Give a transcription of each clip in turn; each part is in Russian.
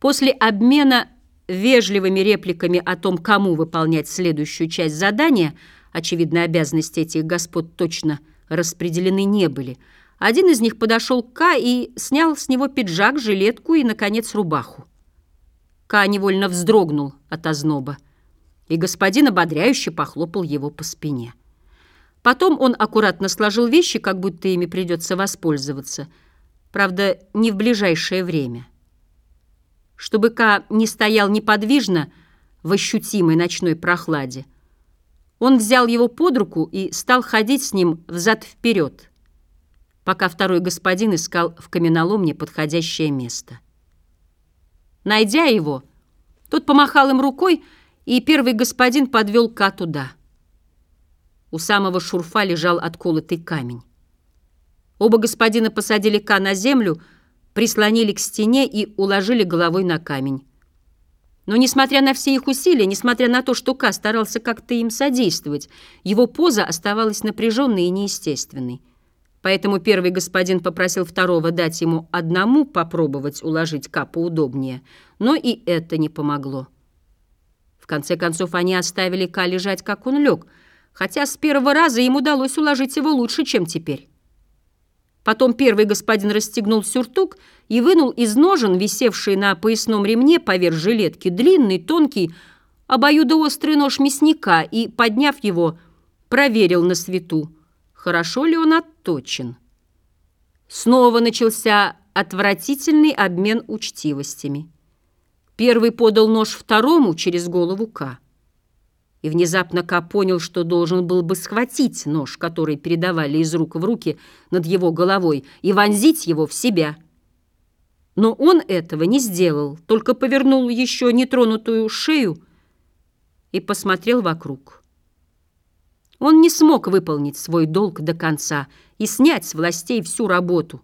После обмена вежливыми репликами о том, кому выполнять следующую часть задания, очевидно, обязанности этих господ точно распределены не были, один из них подошел к Ка и снял с него пиджак, жилетку и, наконец, рубаху. Ка невольно вздрогнул от озноба, и господин ободряюще похлопал его по спине. Потом он аккуратно сложил вещи, как будто ими придется воспользоваться, правда, не в ближайшее время. Чтобы Ка не стоял неподвижно в ощутимой ночной прохладе, он взял его под руку и стал ходить с ним взад-вперед, пока второй господин искал в каменоломне подходящее место. Найдя его, тот помахал им рукой, и первый господин подвел Ка туда. У самого шурфа лежал отколотый камень. Оба господина посадили Ка на землю, прислонили к стене и уложили головой на камень. Но, несмотря на все их усилия, несмотря на то, что Ка старался как-то им содействовать, его поза оставалась напряженной и неестественной. Поэтому первый господин попросил второго дать ему одному попробовать уложить Ка поудобнее, но и это не помогло. В конце концов, они оставили Ка лежать, как он лег, хотя с первого раза им удалось уложить его лучше, чем теперь. Потом первый господин расстегнул сюртук и вынул из ножен, висевший на поясном ремне поверх жилетки, длинный, тонкий, обоюдоострый нож мясника и, подняв его, проверил на свету хорошо ли он отточен. Снова начался отвратительный обмен учтивостями. Первый подал нож второму через голову К. И внезапно К понял, что должен был бы схватить нож, который передавали из рук в руки над его головой, и вонзить его в себя. Но он этого не сделал, только повернул еще нетронутую шею и посмотрел вокруг. Он не смог выполнить свой долг до конца и снять с властей всю работу.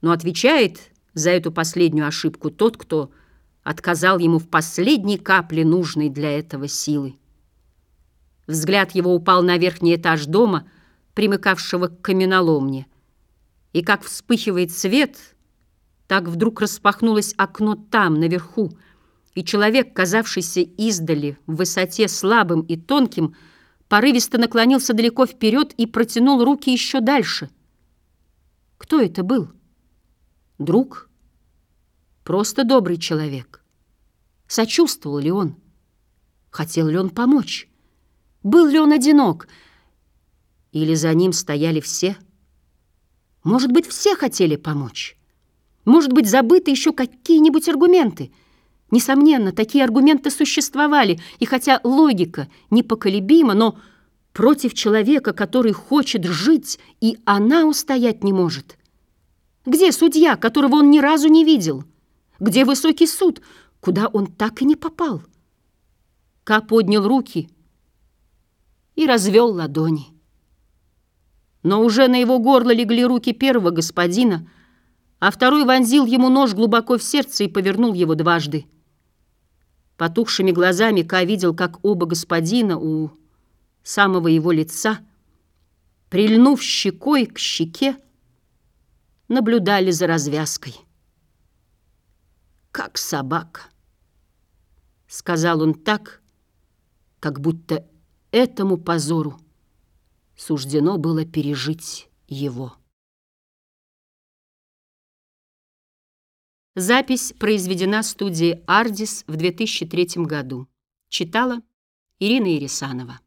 Но отвечает за эту последнюю ошибку тот, кто отказал ему в последней капле нужной для этого силы. Взгляд его упал на верхний этаж дома, примыкавшего к каменоломне. И как вспыхивает свет, так вдруг распахнулось окно там, наверху, и человек, казавшийся издали, в высоте слабым и тонким, порывисто наклонился далеко вперед и протянул руки еще дальше. Кто это был? Друг? Просто добрый человек. Сочувствовал ли он? Хотел ли он помочь? Был ли он одинок? Или за ним стояли все? Может быть, все хотели помочь? Может быть, забыты еще какие-нибудь аргументы — Несомненно, такие аргументы существовали, и хотя логика непоколебима, но против человека, который хочет жить, и она устоять не может. Где судья, которого он ни разу не видел? Где высокий суд, куда он так и не попал? Ка поднял руки и развел ладони. Но уже на его горло легли руки первого господина, а второй вонзил ему нож глубоко в сердце и повернул его дважды. Потухшими глазами Ка видел, как оба господина у самого его лица, прильнув щекой к щеке, наблюдали за развязкой. «Как собака», — сказал он так, как будто этому позору суждено было пережить его. Запись произведена студией «Ардис» в 2003 году. Читала Ирина Ересанова.